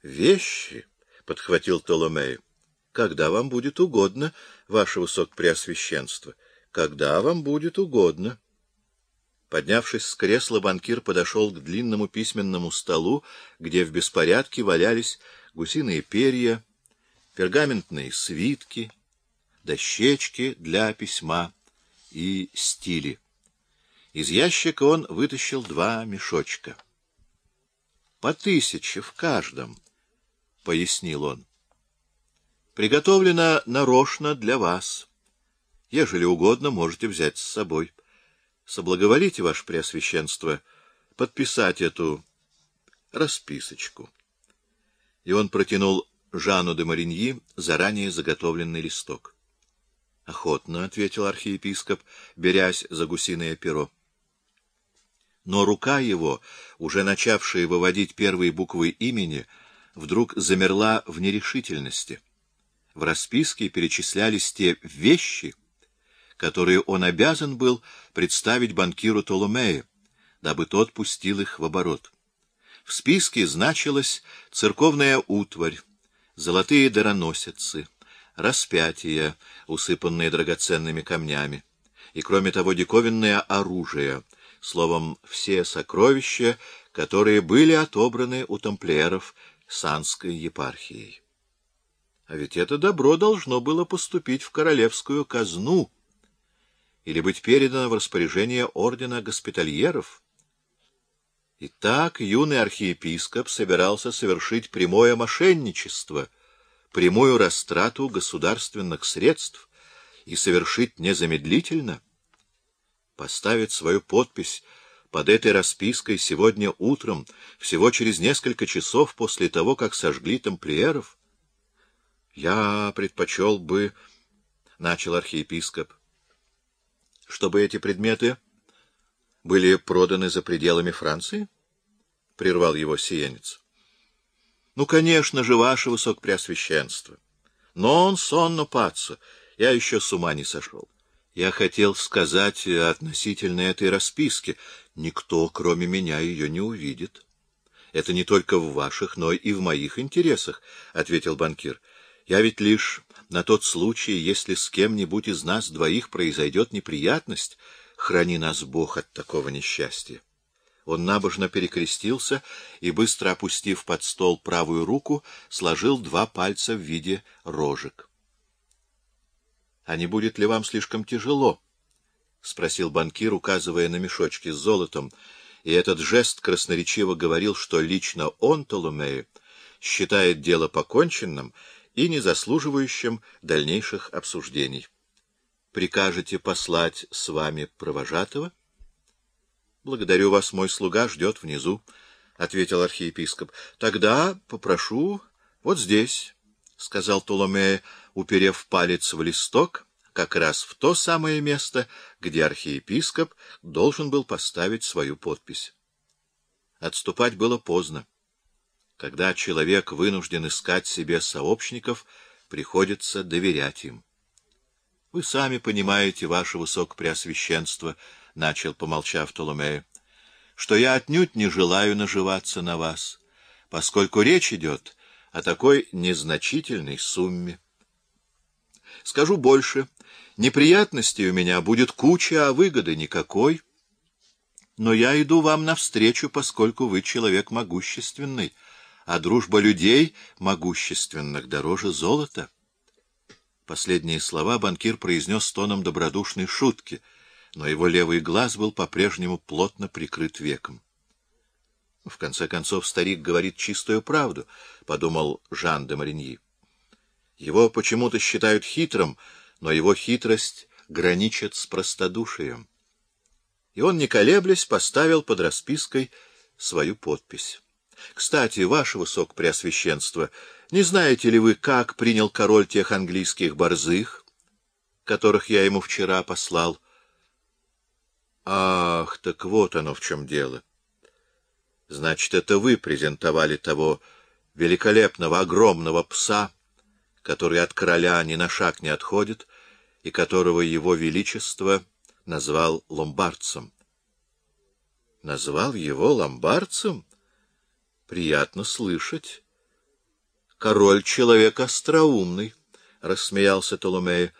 — Вещи, — подхватил Толомей. — Когда вам будет угодно, ваше высокопреосвященство, когда вам будет угодно. Поднявшись с кресла, банкир подошел к длинному письменному столу, где в беспорядке валялись гусиные перья, пергаментные свитки, дощечки для письма и стили. Из ящика он вытащил два мешочка. — По тысяче в каждом, — пояснил он. — Приготовлено нарочно для вас. Ежели угодно, можете взять с собой. Соблаговолите, ваше преосвященство, подписать эту расписочку. И он протянул Жану де Мариньи заранее заготовленный листок. — Охотно, — ответил архиепископ, берясь за гусиное перо. Но рука его, уже начавшая выводить первые буквы имени, вдруг замерла в нерешительности. В расписке перечислялись те вещи, которые он обязан был представить банкиру Толомею, дабы тот пустил их в оборот. В списке значилась церковная утварь, золотые дароносицы, распятия, усыпанные драгоценными камнями, и, кроме того, диковинное оружие — словом, все сокровища, которые были отобраны у тамплиеров Санской епархией. А ведь это добро должно было поступить в королевскую казну или быть передано в распоряжение ордена госпитальеров. Итак, юный архиепископ собирался совершить прямое мошенничество, прямую растрату государственных средств и совершить незамедлительно — поставить свою подпись под этой распиской сегодня утром, всего через несколько часов после того, как сожгли тамплиеров? — Я предпочел бы, — начал архиепископ, — чтобы эти предметы были проданы за пределами Франции? — прервал его сиенец. — Ну, конечно же, ваше высокопреосвященство. Но он сонно паца, я еще с ума не сошел. Я хотел сказать относительно этой расписки. Никто, кроме меня, ее не увидит. Это не только в ваших, но и в моих интересах, — ответил банкир. Я ведь лишь на тот случай, если с кем-нибудь из нас двоих произойдет неприятность, храни нас Бог от такого несчастья. Он набожно перекрестился и, быстро опустив под стол правую руку, сложил два пальца в виде рожек. А не будет ли вам слишком тяжело? — спросил банкир, указывая на мешочки с золотом, и этот жест красноречиво говорил, что лично он, Толомею, считает дело поконченным и не заслуживающим дальнейших обсуждений. Прикажете послать с вами провожатого? — Благодарю вас, мой слуга ждет внизу, — ответил архиепископ. — Тогда попрошу вот здесь, — сказал Толомея, уперев палец в листок, как раз в то самое место, где архиепископ должен был поставить свою подпись. Отступать было поздно. Когда человек вынужден искать себе сообщников, приходится доверять им. — Вы сами понимаете, ваше высокопреосвященство, — начал, помолчав Толомея, — что я отнюдь не желаю наживаться на вас, поскольку речь идет о такой незначительной сумме. Скажу больше. Неприятностей у меня будет куча, а выгоды никакой. Но я иду вам навстречу, поскольку вы человек могущественный, а дружба людей могущественных дороже золота. Последние слова банкир произнес тоном добродушной шутки, но его левый глаз был по-прежнему плотно прикрыт веком. В конце концов, старик говорит чистую правду, — подумал Жан де Мариньи. Его почему-то считают хитрым, но его хитрость граничит с простодушием. И он, не колеблясь, поставил под распиской свою подпись. Кстати, ваше высокопреосвященство, не знаете ли вы, как принял король тех английских борзых, которых я ему вчера послал? Ах, так вот оно в чем дело. Значит, это вы презентовали того великолепного, огромного пса, который от короля ни на шаг не отходит и которого его величество назвал ломбардцем. Назвал его ломбардцем? Приятно слышать. Король — человек остроумный, — рассмеялся Толомея.